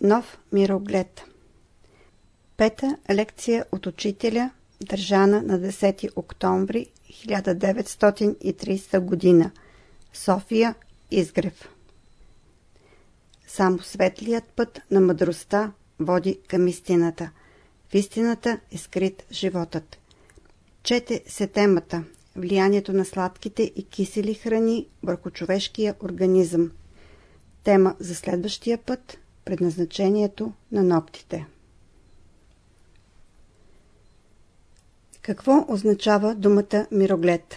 Нов мироглед Пета лекция от учителя, държана на 10 октомври 1930 година. София, Изгрев. Само светлият път на мъдростта води към истината. В истината е скрит животът. Чете се темата Влиянието на сладките и кисели храни върху човешкия организъм. Тема за следващия път – предназначението на ногтите. Какво означава думата мироглед?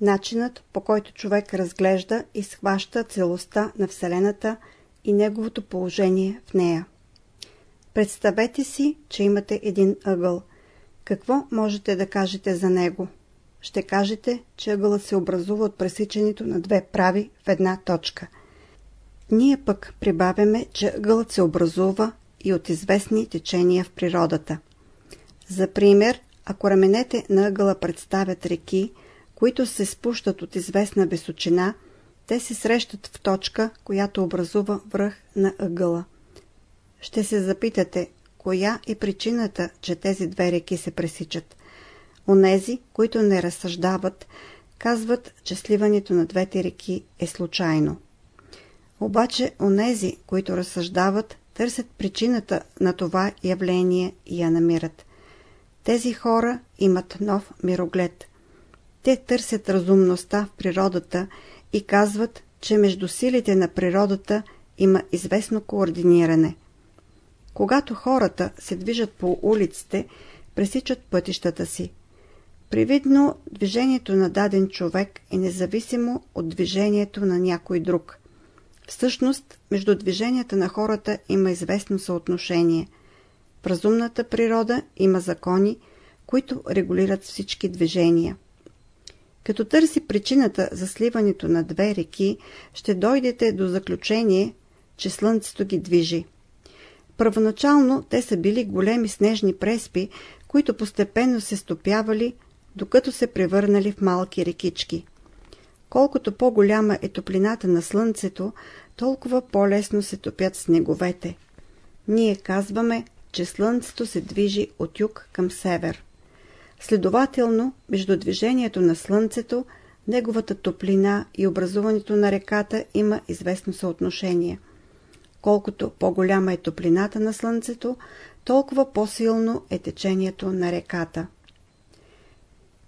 Начинът по който човек разглежда и схваща целостта на Вселената и неговото положение в нея. Представете си, че имате един ъгъл. Какво можете да кажете за него? Ще кажете, че ъгълът се образува от пресичането на две прави в една точка. Ние пък прибавяме, че ъгълът се образува и от известни течения в природата. За пример, ако раменете на ъгъла представят реки, които се спущат от известна височина, те се срещат в точка, която образува връх на ъгъла. Ще се запитате, коя е причината, че тези две реки се пресичат. Онези, които не разсъждават, казват, че сливането на двете реки е случайно. Обаче онези, които разсъждават, търсят причината на това явление и я намират. Тези хора имат нов мироглед. Те търсят разумността в природата и казват, че между силите на природата има известно координиране. Когато хората се движат по улиците, пресичат пътищата си. Привидно движението на даден човек е независимо от движението на някой друг. Всъщност, между движенията на хората има известно съотношение. В разумната природа има закони, които регулират всички движения. Като търси причината за сливането на две реки, ще дойдете до заключение, че Слънцето ги движи. Първоначално те са били големи снежни преспи, които постепенно се стопявали, докато се превърнали в малки рекички. Колкото по-голяма е топлината на Слънцето, толкова по-лесно се топят снеговете. Ние казваме, че Слънцето се движи от юг към север. Следователно, между движението на Слънцето, неговата топлина и образуването на реката има известно съотношение. Колкото по-голяма е топлината на Слънцето, толкова по-силно е течението на реката.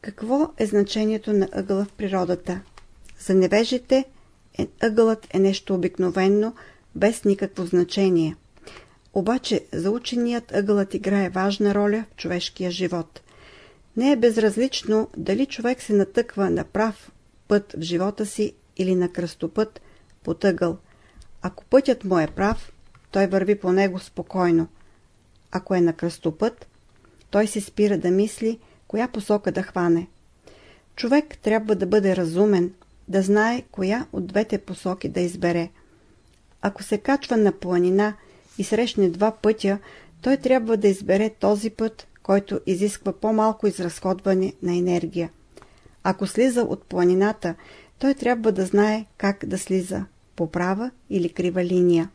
Какво е значението на ъгъла в природата? За невежите е, ъгълът е нещо обикновено, без никакво значение. Обаче за ученият ъгълът играе важна роля в човешкия живот. Не е безразлично дали човек се натъква на прав път в живота си или на кръстопът под ъгъл. Ако пътят му е прав, той върви по него спокойно. Ако е на кръстопът, той се спира да мисли, коя посока да хване. Човек трябва да бъде разумен, да знае коя от двете посоки да избере. Ако се качва на планина и срещне два пътя, той трябва да избере този път, който изисква по-малко изразходване на енергия. Ако слиза от планината, той трябва да знае как да слиза – по права или крива линия.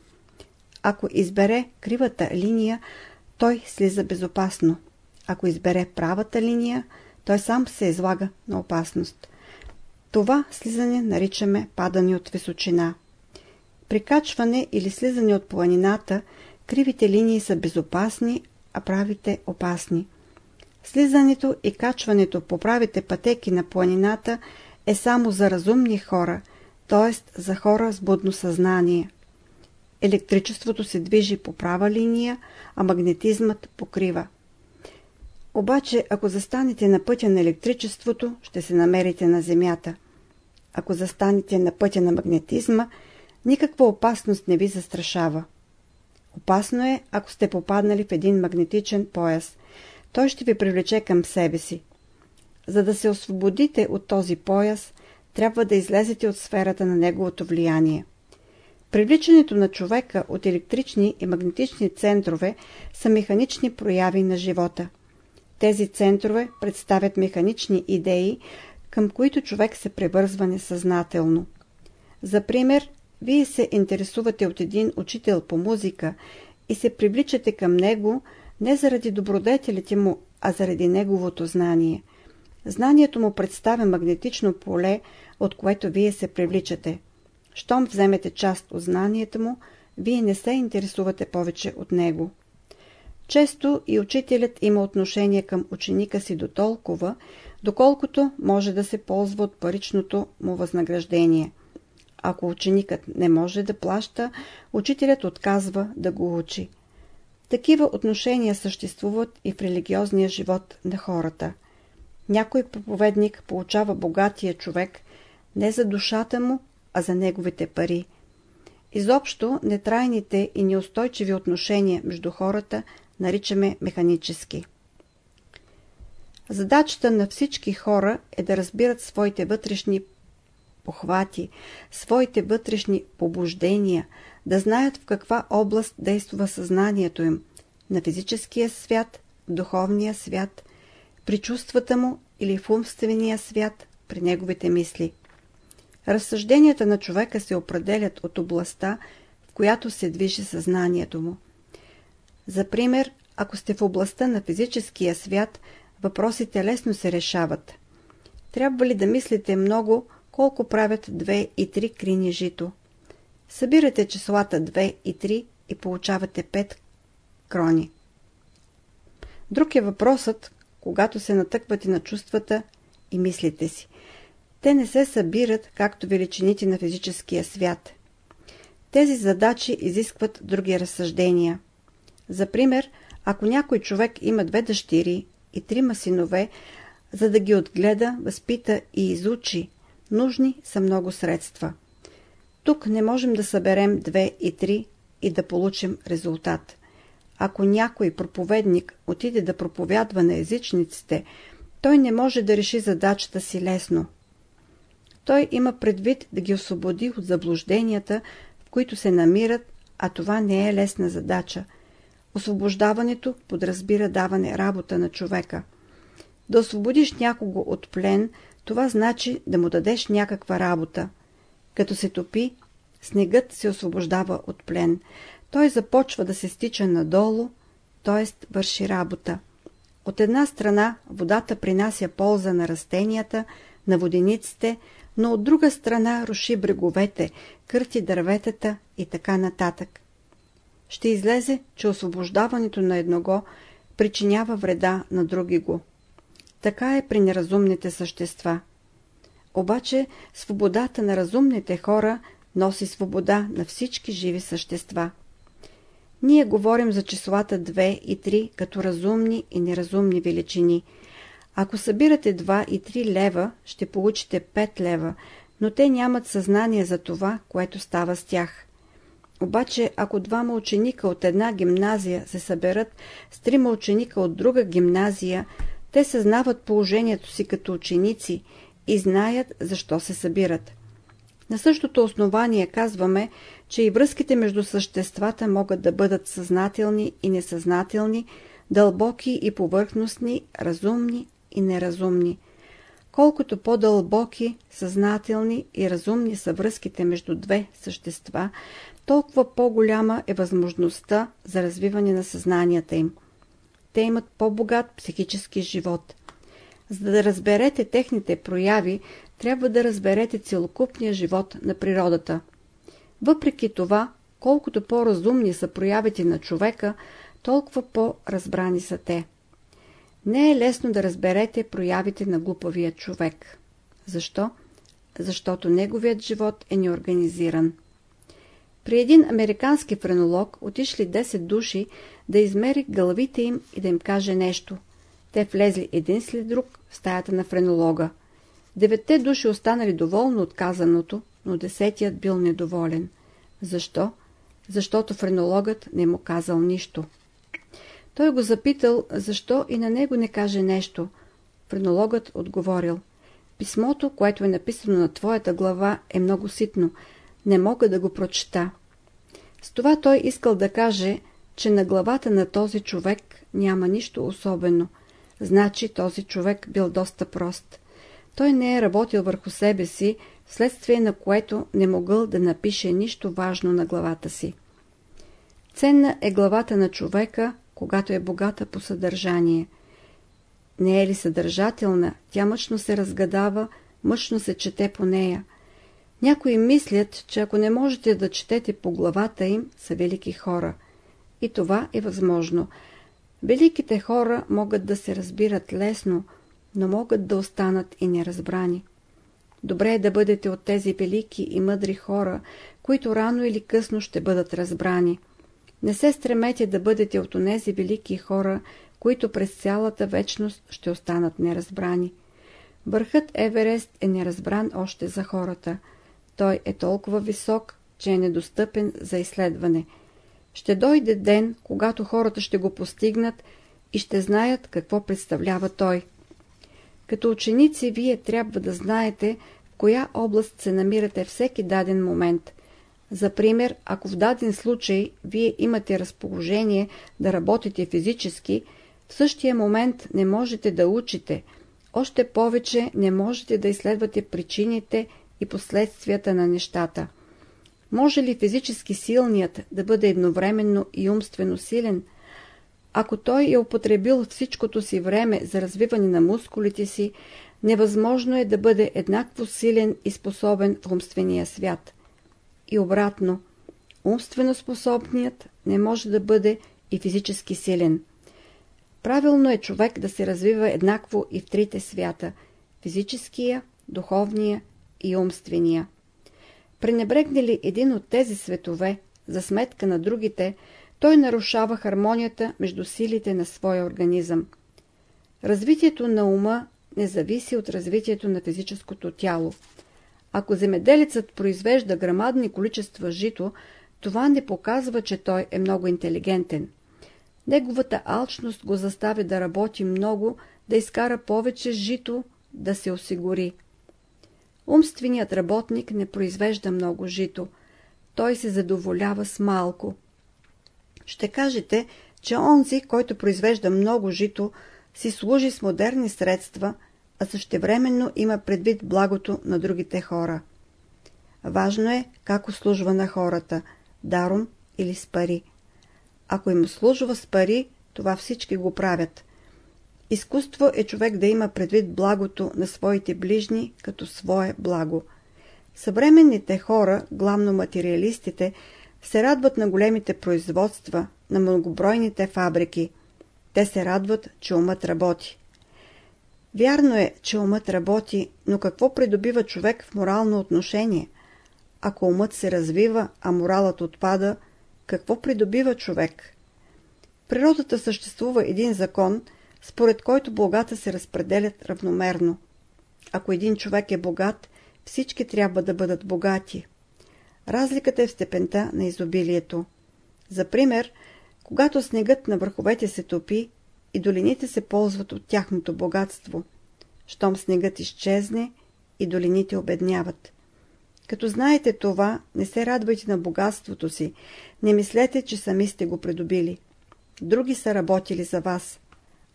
Ако избере кривата линия, той слиза безопасно. Ако избере правата линия, той сам се излага на опасност. Това слизане наричаме падане от височина. При качване или слизане от планината, кривите линии са безопасни, а правите опасни. Слизането и качването по правите пътеки на планината е само за разумни хора, т.е. за хора с будно съзнание. Електричеството се движи по права линия, а магнетизмът покрива. Обаче, ако застанете на пътя на електричеството, ще се намерите на Земята. Ако застанете на пътя на магнетизма, никаква опасност не ви застрашава. Опасно е, ако сте попаднали в един магнетичен пояс. Той ще ви привлече към себе си. За да се освободите от този пояс, трябва да излезете от сферата на неговото влияние. Привличането на човека от електрични и магнетични центрове са механични прояви на живота. Тези центрове представят механични идеи, към които човек се превързва несъзнателно. За пример, вие се интересувате от един учител по музика и се привличате към него не заради добродетелите му, а заради неговото знание. Знанието му представя магнетично поле, от което вие се привличате. Щом вземете част от знанието му, вие не се интересувате повече от него. Често и учителят има отношение към ученика си до толкова, доколкото може да се ползва от паричното му възнаграждение. Ако ученикът не може да плаща, учителят отказва да го учи. Такива отношения съществуват и в религиозния живот на хората. Някой проповедник получава богатия човек не за душата му, а за неговите пари. Изобщо нетрайните и неустойчиви отношения между хората наричаме механически. Задачата на всички хора е да разбират своите вътрешни похвати, своите вътрешни побуждения, да знаят в каква област действа съзнанието им – на физическия свят, в духовния свят, при чувствата му или в умствения свят, при неговите мисли. Разсъжденията на човека се определят от областта, в която се движи съзнанието му. За пример, ако сте в областта на физическия свят, въпросите лесно се решават. Трябва ли да мислите много, колко правят 2 и 3 крини жито? Събирате числата 2 и 3 и получавате 5 крони. Друг е въпросът, когато се натъквате на чувствата и мислите си. Те не се събират, както величините на физическия свят. Тези задачи изискват други разсъждения. За пример, ако някой човек има две дъщери и трима синове, за да ги отгледа, възпита и изучи, нужни са много средства. Тук не можем да съберем две и три и да получим резултат. Ако някой проповедник отиде да проповядва на езичниците, той не може да реши задачата си лесно. Той има предвид да ги освободи от заблужденията, в които се намират, а това не е лесна задача. Освобождаването подразбира даване работа на човека. Да освободиш някого от плен, това значи да му дадеш някаква работа. Като се топи, снегът се освобождава от плен. Той започва да се стича надолу, т.е. върши работа. От една страна водата принася полза на растенията, на водениците, но от друга страна руши бреговете, кърти дърветата и така нататък. Ще излезе, че освобождаването на едного причинява вреда на други го. Така е при неразумните същества. Обаче свободата на разумните хора носи свобода на всички живи същества. Ние говорим за числата 2 и 3 като разумни и неразумни величини. Ако събирате 2 и 3 лева, ще получите 5 лева, но те нямат съзнание за това, което става с тях. Обаче, ако двама ученика от една гимназия се съберат с трима ученика от друга гимназия, те съзнават положението си като ученици и знаят защо се събират. На същото основание казваме, че и връзките между съществата могат да бъдат съзнателни и несъзнателни, дълбоки и повърхностни, разумни и неразумни. Колкото по-дълбоки, съзнателни и разумни са връзките между две същества, толкова по-голяма е възможността за развиване на съзнанията им. Те имат по-богат психически живот. За да разберете техните прояви, трябва да разберете целокупния живот на природата. Въпреки това, колкото по-разумни са проявите на човека, толкова по-разбрани са те. Не е лесно да разберете проявите на глупавия човек. Защо? Защото неговият живот е неорганизиран. При един американски френолог отишли 10 души да измери главите им и да им каже нещо. Те влезли един след друг в стаята на френолога. Деветте души останали доволно от казаното, но десетият бил недоволен. Защо? Защото френологът не му казал нищо. Той го запитал, защо и на него не каже нещо. Френологът отговорил. Писмото, което е написано на твоята глава, е много ситно. Не мога да го прочета. С това той искал да каже, че на главата на този човек няма нищо особено. Значи този човек бил доста прост. Той не е работил върху себе си, вследствие на което не могъл да напише нищо важно на главата си. Ценна е главата на човека, когато е богата по съдържание. Не е ли съдържателна, тя мъчно се разгадава, мъчно се чете по нея. Някои мислят, че ако не можете да четете по главата им, са велики хора. И това е възможно. Великите хора могат да се разбират лесно, но могат да останат и неразбрани. Добре е да бъдете от тези велики и мъдри хора, които рано или късно ще бъдат разбрани. Не се стремете да бъдете от онези велики хора, които през цялата вечност ще останат неразбрани. Върхът Еверест е неразбран още за хората. Той е толкова висок, че е недостъпен за изследване. Ще дойде ден, когато хората ще го постигнат и ще знаят какво представлява той. Като ученици вие трябва да знаете в коя област се намирате всеки даден момент. За пример, ако в даден случай вие имате разположение да работите физически, в същия момент не можете да учите, още повече не можете да изследвате причините и последствията на нещата. Може ли физически силният да бъде едновременно и умствено силен? Ако той е употребил всичкото си време за развиване на мускулите си, невъзможно е да бъде еднакво силен и способен в умствения свят. И обратно, умствено способният не може да бъде и физически силен. Правилно е човек да се развива еднакво и в трите свята – физическия, духовния и умствения. Пренебрегне ли един от тези светове за сметка на другите, той нарушава хармонията между силите на своя организъм. Развитието на ума не зависи от развитието на физическото тяло. Ако земеделецът произвежда грамадни количества жито, това не показва, че той е много интелигентен. Неговата алчност го заставя да работи много, да изкара повече жито, да се осигури. Умственият работник не произвежда много жито. Той се задоволява с малко. Ще кажете, че онзи, който произвежда много жито, си служи с модерни средства, а същевременно има предвид благото на другите хора. Важно е как услужва на хората – даром или с пари. Ако им служва с пари, това всички го правят. Изкуство е човек да има предвид благото на своите ближни като свое благо. Съвременните хора, главно материалистите, се радват на големите производства, на многобройните фабрики. Те се радват, че умът работи. Вярно е, че умът работи, но какво придобива човек в морално отношение? Ако умът се развива, а моралът отпада, какво придобива човек? В природата съществува един закон, според който благата се разпределят равномерно. Ако един човек е богат, всички трябва да бъдат богати. Разликата е в степента на изобилието. За пример, когато снегът на върховете се топи и долините се ползват от тяхното богатство. Щом снегът изчезне и долините обедняват. Като знаете това, не се радвайте на богатството си, не мислете, че сами сте го придобили. Други са работили за вас.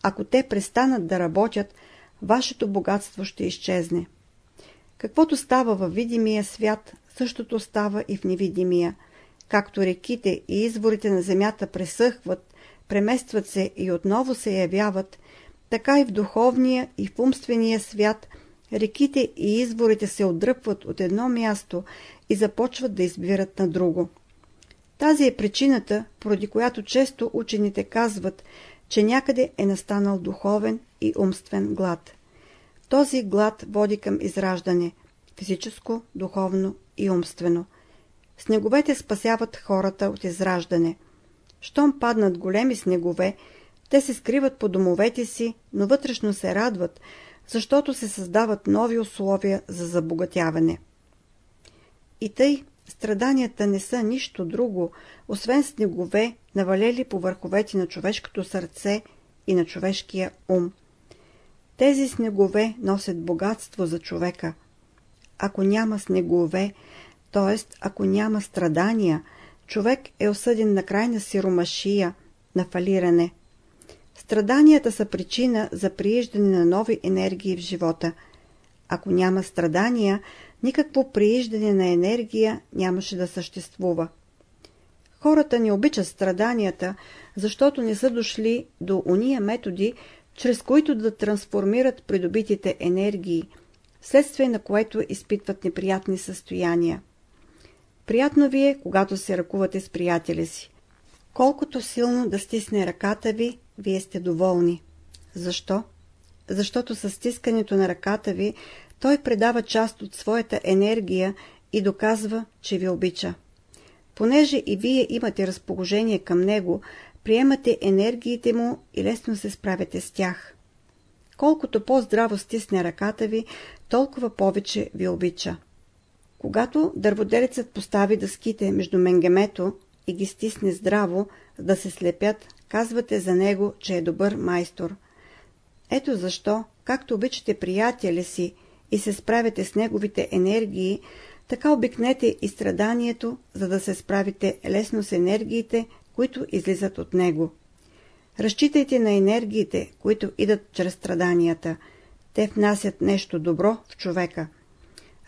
Ако те престанат да работят, вашето богатство ще изчезне. Каквото става във видимия свят, същото става и в невидимия. Както реките и изворите на земята пресъхват, преместват се и отново се явяват, така и в духовния и в умствения свят реките и изворите се отдръпват от едно място и започват да избират на друго. Тази е причината, поради която често учените казват, че някъде е настанал духовен и умствен глад. Този глад води към израждане – физическо, духовно и умствено. Снеговете спасяват хората от израждане. Щом паднат големи снегове, те се скриват по домовете си, но вътрешно се радват, защото се създават нови условия за забогатяване. И тъй, страданията не са нищо друго, освен снегове, навалели по върховете на човешкото сърце и на човешкия ум. Тези снегове носят богатство за човека. Ако няма снегове, т.е. ако няма страдания, човек е осъден на крайна сиромашия, на фалиране. Страданията са причина за прииждане на нови енергии в живота. Ако няма страдания, никакво прииждане на енергия нямаше да съществува. Хората не обичат страданията, защото не са дошли до уния методи, чрез които да трансформират придобитите енергии, следствие на което изпитват неприятни състояния. Приятно ви е, когато се ръкувате с приятеля си. Колкото силно да стисне ръката ви, вие сте доволни. Защо? Защото с стискането на ръката ви той предава част от своята енергия и доказва, че ви обича. Понеже и вие имате разположение към него, приемате енергиите му и лесно се справяте с тях. Колкото по-здраво стисне ръката ви, толкова повече ви обича. Когато дърводелецът постави дъските между менгемето и ги стисне здраво, да се слепят, казвате за него, че е добър майстор. Ето защо, както обичате приятеля си и се справяте с неговите енергии, така обикнете и страданието, за да се справите лесно с енергиите, които излизат от него. Разчитайте на енергиите, които идат чрез страданията. Те внасят нещо добро в човека.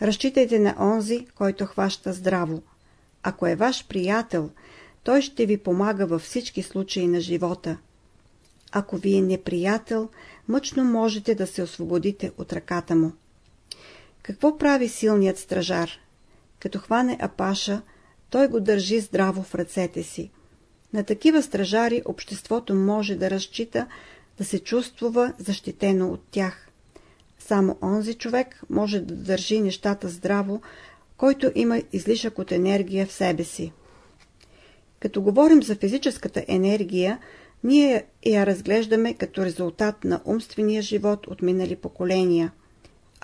Разчитайте на онзи, който хваща здраво. Ако е ваш приятел, той ще ви помага във всички случаи на живота. Ако ви е неприятел, мъчно можете да се освободите от ръката му. Какво прави силният стражар? Като хване апаша, той го държи здраво в ръцете си. На такива стражари обществото може да разчита да се чувствува защитено от тях. Само онзи човек може да държи нещата здраво, който има излишък от енергия в себе си. Като говорим за физическата енергия, ние я разглеждаме като резултат на умствения живот от минали поколения.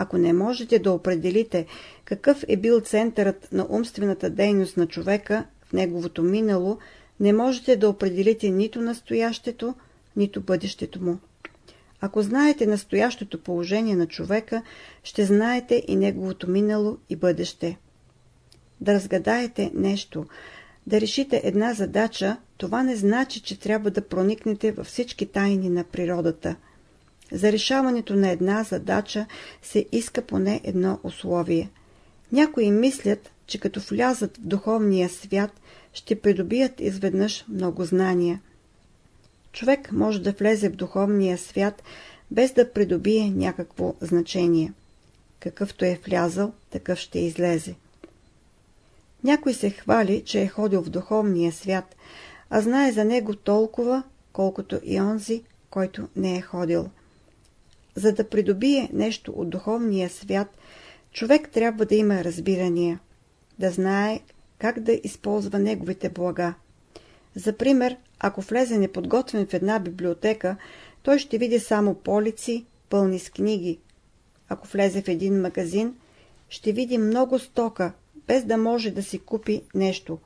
Ако не можете да определите какъв е бил центърът на умствената дейност на човека в неговото минало, не можете да определите нито настоящето, нито бъдещето му. Ако знаете настоящото положение на човека, ще знаете и неговото минало и бъдеще. Да разгадаете нещо, да решите една задача, това не значи, че трябва да проникнете във всички тайни на природата. За решаването на една задача се иска поне едно условие. Някои мислят, че като влязат в духовния свят, ще придобият изведнъж много знания. Човек може да влезе в духовния свят, без да придобие някакво значение. Какъвто е влязал, такъв ще излезе. Някой се хвали, че е ходил в духовния свят, а знае за него толкова, колкото и онзи, който не е ходил. За да придобие нещо от духовния свят, човек трябва да има разбирания, да знае как да използва неговите блага. За пример, ако влезе неподготвен в една библиотека, той ще види само полици, пълни с книги. Ако влезе в един магазин, ще види много стока, без да може да си купи нещо.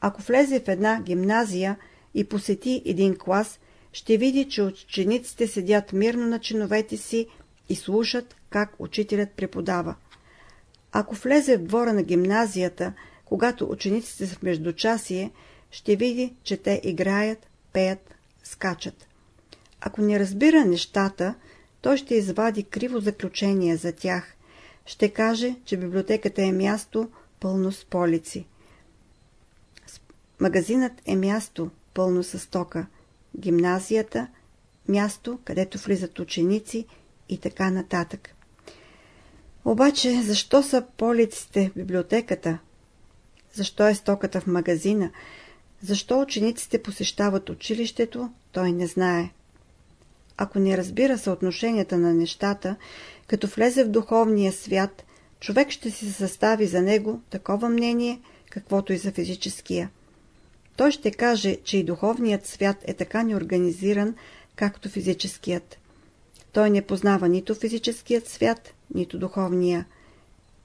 Ако влезе в една гимназия и посети един клас, ще види, че учениците седят мирно на чиновете си и слушат как учителят преподава. Ако влезе в двора на гимназията, когато учениците са в междучасие, ще види, че те играят, пеят, скачат. Ако не разбира нещата, той ще извади криво заключение за тях. Ще каже, че библиотеката е място пълно с полици. Магазинът е място пълно с стока. Гимназията – място, където влизат ученици и така нататък. Обаче, защо са полиците в библиотеката? Защо е стоката в магазина? Защо учениците посещават училището, той не знае. Ако не разбира съотношенията на нещата, като влезе в духовния свят, човек ще си състави за него такова мнение, каквото и за физическия. Той ще каже, че и духовният свят е така неорганизиран, както физическият. Той не познава нито физическият свят, нито духовния.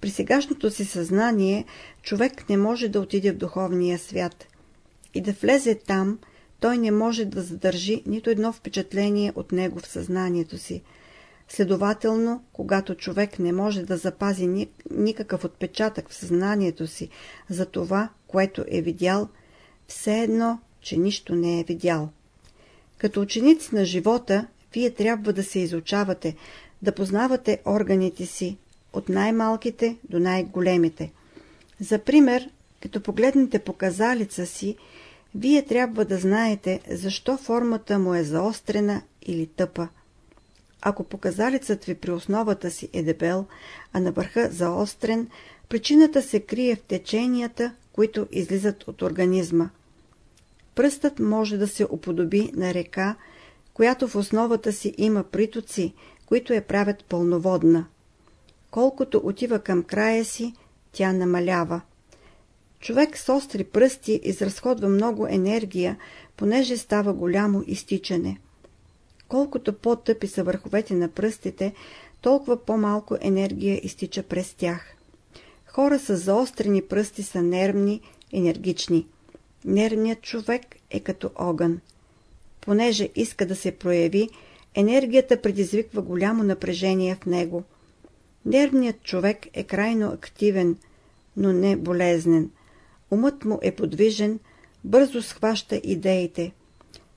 При сегашното си съзнание човек не може да отиде в духовния свят. И да влезе там, той не може да задържи нито едно впечатление от него в съзнанието си. Следователно, когато човек не може да запази никакъв отпечатък в съзнанието си за това, което е видял, все едно, че нищо не е видял. Като ученици на живота, вие трябва да се изучавате, да познавате органите си, от най-малките до най-големите. За пример, като погледнете показалица си вие трябва да знаете защо формата му е заострена или тъпа. Ако показалецът ви при основата си е дебел, а на върха заострен, причината се крие в теченията, които излизат от организма. Пръстът може да се уподоби на река, която в основата си има притоци, които я правят пълноводна. Колкото отива към края си, тя намалява. Човек с остри пръсти изразходва много енергия, понеже става голямо изтичане. Колкото по-тъпи са върховете на пръстите, толкова по-малко енергия изтича през тях. Хора с заострени пръсти са нервни, енергични. Нервният човек е като огън. Понеже иска да се прояви, енергията предизвиква голямо напрежение в него. Нервният човек е крайно активен, но не болезнен. Умът му е подвижен, бързо схваща идеите.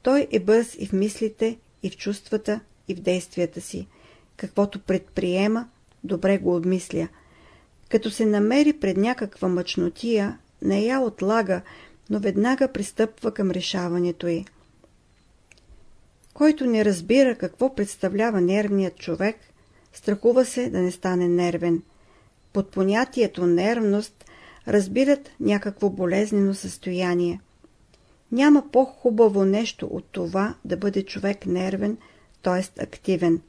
Той е бърз и в мислите, и в чувствата, и в действията си. Каквото предприема, добре го обмисля. Като се намери пред някаква мъчнотия, не я отлага, но веднага пристъпва към решаването й. Който не разбира какво представлява нервният човек, страхува се да не стане нервен. Под понятието нервност разбират някакво болезнено състояние. Няма по-хубаво нещо от това да бъде човек нервен, т.е. активен.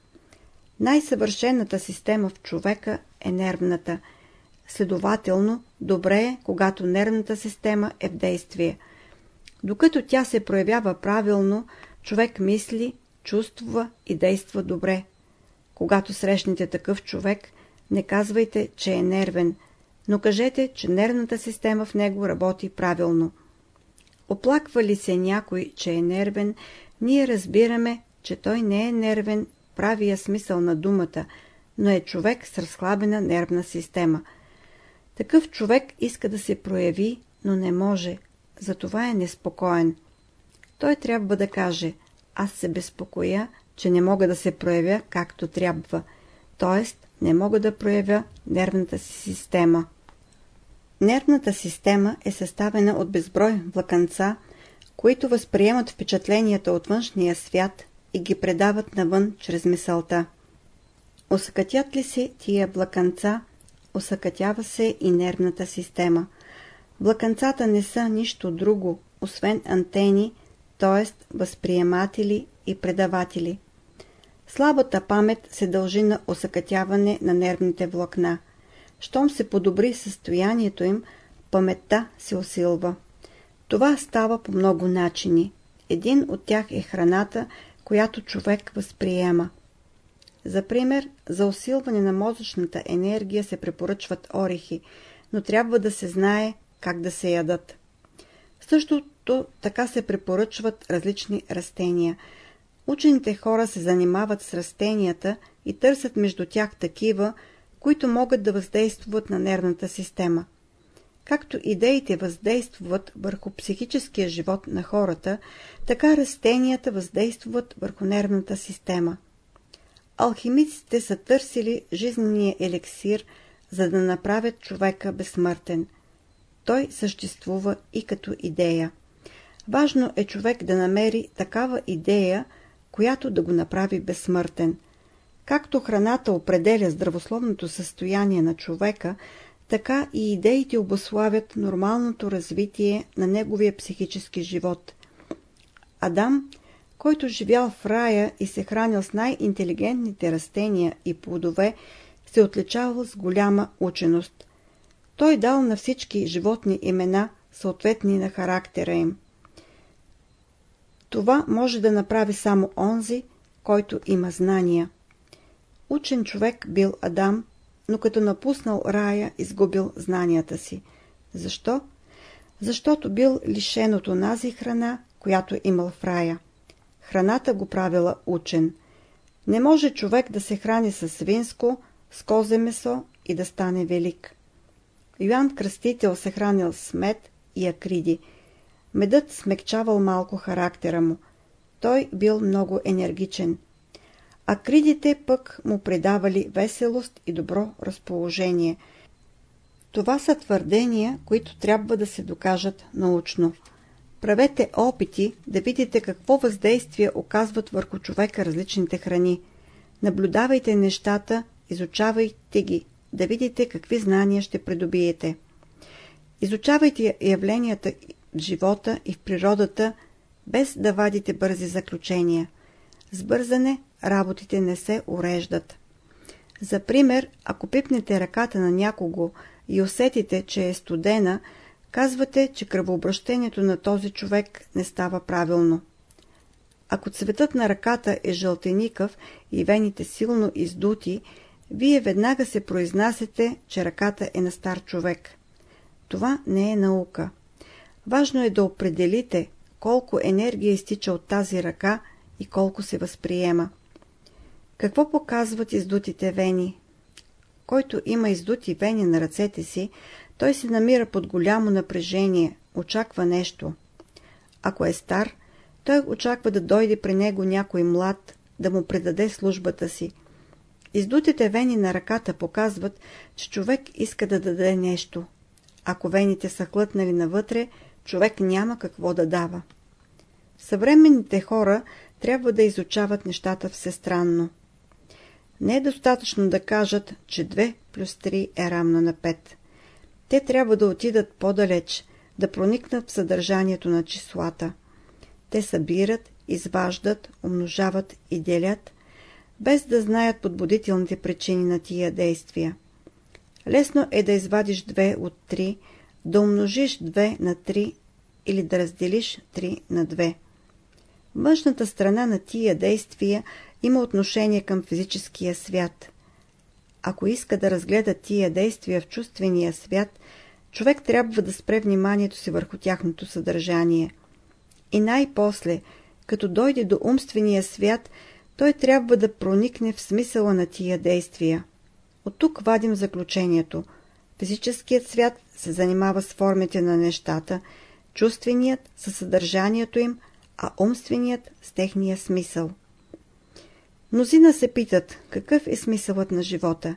Най-съвършената система в човека е нервната. Следователно, добре е, когато нервната система е в действие. Докато тя се проявява правилно, човек мисли, чувства и действа добре. Когато срещнете такъв човек, не казвайте, че е нервен, но кажете, че нервната система в него работи правилно. Оплаква ли се някой, че е нервен, ние разбираме, че той не е нервен правия смисъл на думата, но е човек с разхлабена нервна система. Такъв човек иска да се прояви, но не може, затова е неспокоен. Той трябва да каже, аз се безпокоя, че не мога да се проявя както трябва, т.е. не мога да проявя нервната си система. Нервната система е съставена от безброй влаканца, които възприемат впечатленията от външния свят и ги предават навън чрез мисълта. Осъкатят ли се тия влаканца, осъкатява се и нервната система. Влаканцата не са нищо друго, освен антени, т.е. възприематели и предаватели. Слабата памет се дължи на осъкатяване на нервните влакна. Щом се подобри състоянието им, паметта се усилва. Това става по много начини. Един от тях е храната, която човек възприема. За пример, за усилване на мозъчната енергия се препоръчват орехи, но трябва да се знае как да се ядат. Същото така се препоръчват различни растения. Учените хора се занимават с растенията и търсят между тях такива, които могат да въздействат на нервната система. Както идеите въздействат върху психическия живот на хората, така растенията въздействат върху нервната система. Алхимиците са търсили жизнения елексир, за да направят човека безсмъртен. Той съществува и като идея. Важно е човек да намери такава идея, която да го направи безсмъртен – Както храната определя здравословното състояние на човека, така и идеите обославят нормалното развитие на неговия психически живот. Адам, който живял в рая и се хранил с най-интелигентните растения и плодове, се отличавал с голяма ученост. Той дал на всички животни имена, съответни на характера им. Това може да направи само онзи, който има знания. Учен човек бил Адам, но като напуснал рая, изгубил знанията си. Защо? Защото бил лишен от онази храна, която имал в рая. Храната го правила учен. Не може човек да се храни с свинско, с козе месо и да стане велик. Йоанн Кръстител се хранил с мед и акриди. Медът смекчавал малко характера му. Той бил много енергичен а кридите пък му предавали веселост и добро разположение. Това са твърдения, които трябва да се докажат научно. Правете опити да видите какво въздействие оказват върху човека различните храни. Наблюдавайте нещата, изучавайте ги, да видите какви знания ще придобиете. Изучавайте явленията в живота и в природата, без да вадите бързи заключения. С бързане работите не се уреждат. За пример, ако пипнете ръката на някого и усетите, че е студена, казвате, че кръвообращението на този човек не става правилно. Ако цветът на ръката е жълтеникъв и вените силно издути, вие веднага се произнасяте, че ръката е на стар човек. Това не е наука. Важно е да определите колко енергия изтича от тази ръка и колко се възприема. Какво показват издутите вени? Който има издути вени на ръцете си, той се намира под голямо напрежение, очаква нещо. Ако е стар, той очаква да дойде при него някой млад, да му предаде службата си. Издутите вени на ръката показват, че човек иска да даде нещо. Ако вените са хлътнали навътре, човек няма какво да дава. Съвременните хора трябва да изучават нещата всестранно. Не е достатъчно да кажат, че 2 плюс 3 е равно на 5. Те трябва да отидат по-далеч, да проникнат в съдържанието на числата. Те събират, изваждат, умножават и делят, без да знаят подбудителните причини на тия действия. Лесно е да извадиш 2 от 3, да умножиш 2 на 3 или да разделиш 3 на 2. Външната страна на тия действия има отношение към физическия свят. Ако иска да разгледа тия действия в чувствения свят, човек трябва да спре вниманието си върху тяхното съдържание. И най-после, като дойде до умствения свят, той трябва да проникне в смисъла на тия действия. От тук вадим заключението. Физическият свят се занимава с формите на нещата, чувственият със съдържанието им, а умственият с техния смисъл. Мнозина се питат, какъв е смисълът на живота.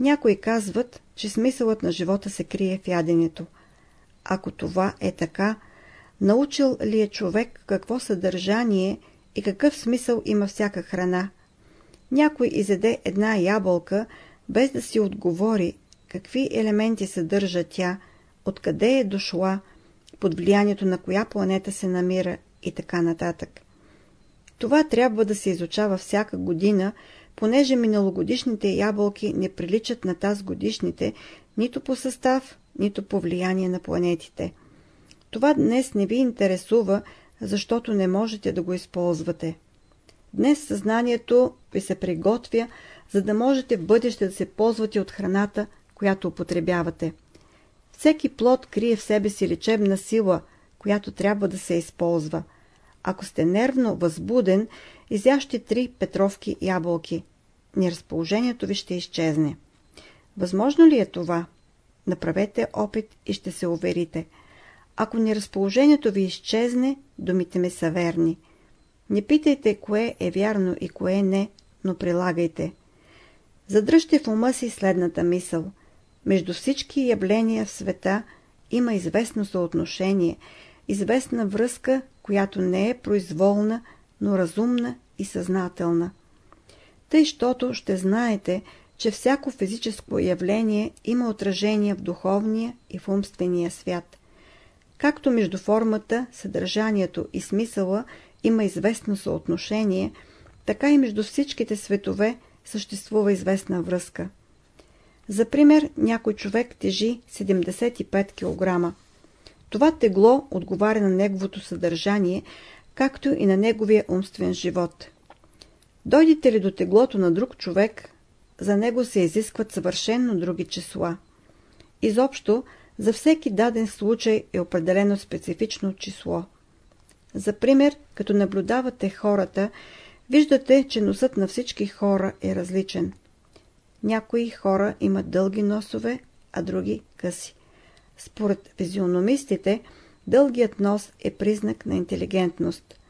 Някои казват, че смисълът на живота се крие в яденето. Ако това е така, научил ли е човек какво съдържание и какъв смисъл има всяка храна? Някой изеде една ябълка, без да си отговори какви елементи съдържа тя, откъде е дошла, под влиянието на коя планета се намира и така нататък. Това трябва да се изучава всяка година, понеже миналогодишните ябълки не приличат на тази годишните нито по състав, нито по влияние на планетите. Това днес не ви интересува, защото не можете да го използвате. Днес съзнанието ви се приготвя, за да можете в бъдеще да се ползвате от храната, която употребявате. Всеки плод крие в себе си лечебна сила, която трябва да се използва – ако сте нервно възбуден, изящи три петровки ябълки. Неразположението ви ще изчезне. Възможно ли е това? Направете опит и ще се уверите. Ако неразположението ви изчезне, думите ми са верни. Не питайте кое е вярно и кое не, но прилагайте. Задръжте в ума си следната мисъл. Между всички явления в света има известно съотношение, известна връзка която не е произволна, но разумна и съзнателна. Тъй, щото ще знаете, че всяко физическо явление има отражение в духовния и в умствения свят. Както между формата, съдържанието и смисъла има известно съотношение, така и между всичките светове съществува известна връзка. За пример, някой човек тежи 75 кг. Това тегло отговаря на неговото съдържание, както и на неговия умствен живот. Дойдете ли до теглото на друг човек, за него се изискват съвършенно други числа. Изобщо, за всеки даден случай е определено специфично число. За пример, като наблюдавате хората, виждате, че носът на всички хора е различен. Някои хора имат дълги носове, а други къси. Според физиономистите, дългият нос е признак на интелигентност.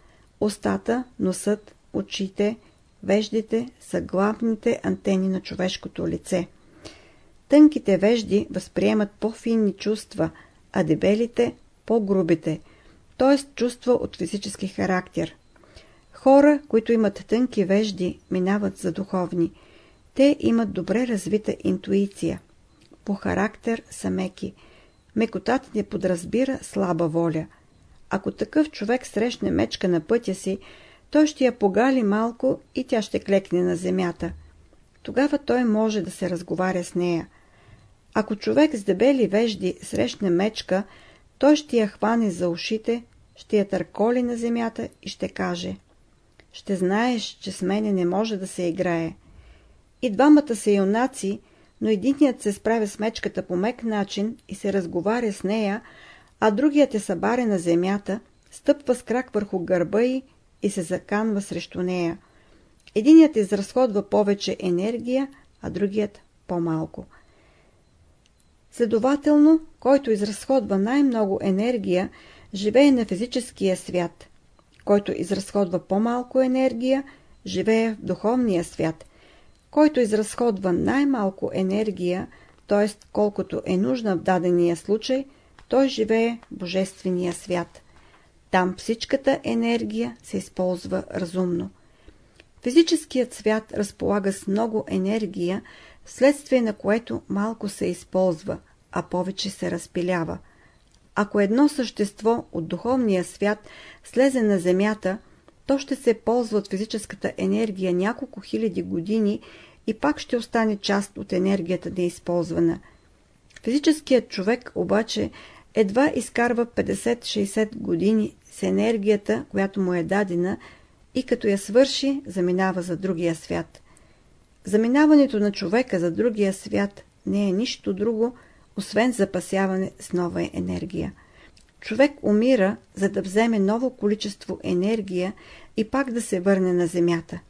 Остата, носът, очите, веждите са главните антени на човешкото лице. Тънките вежди възприемат по-финни чувства, а дебелите – по-грубите, т.е. чувства от физически характер. Хора, които имат тънки вежди, минават за духовни. Те имат добре развита интуиция. По характер са меки. Мекотата не подразбира слаба воля. Ако такъв човек срещне мечка на пътя си, той ще я погали малко и тя ще клекне на земята. Тогава той може да се разговаря с нея. Ако човек с дебели вежди срещне мечка, той ще я хване за ушите, ще я търколи на земята и ще каже «Ще знаеш, че с мене не може да се играе». И двамата са юнаци, но единият се справя с мечката по мек начин и се разговаря с нея, а другият е събаря на земята, стъпва с крак върху гърба й и се заканва срещу нея. Единият изразходва повече енергия, а другият по-малко. Следователно, който изразходва най-много енергия, живее на физическия свят. Който изразходва по-малко енергия, живее в духовния свят. Който изразходва най-малко енергия, т.е. колкото е нужна в дадения случай, той живее в божествения свят. Там всичката енергия се използва разумно. Физическият свят разполага с много енергия, вследствие на което малко се използва, а повече се разпилява. Ако едно същество от духовния свят слезе на Земята, то ще се ползва от физическата енергия няколко хиляди години и пак ще остане част от енергията неизползвана. Физическият човек обаче едва изкарва 50-60 години с енергията, която му е дадена и като я свърши, заминава за другия свят. Заминаването на човека за другия свят не е нищо друго, освен запасяване с нова енергия. Човек умира, за да вземе ново количество енергия и пак да се върне на земята.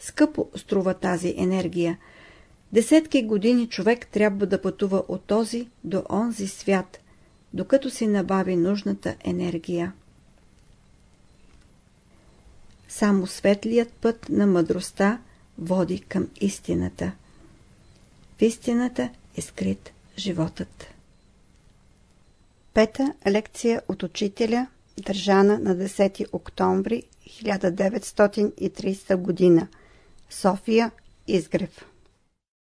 Скъпо струва тази енергия. Десетки години човек трябва да пътува от този до онзи свят, докато си набави нужната енергия. Само светлият път на мъдростта води към истината. В истината е скрит животът. Пета лекция от учителя, държана на 10 октомври 1930 година. София Изгрев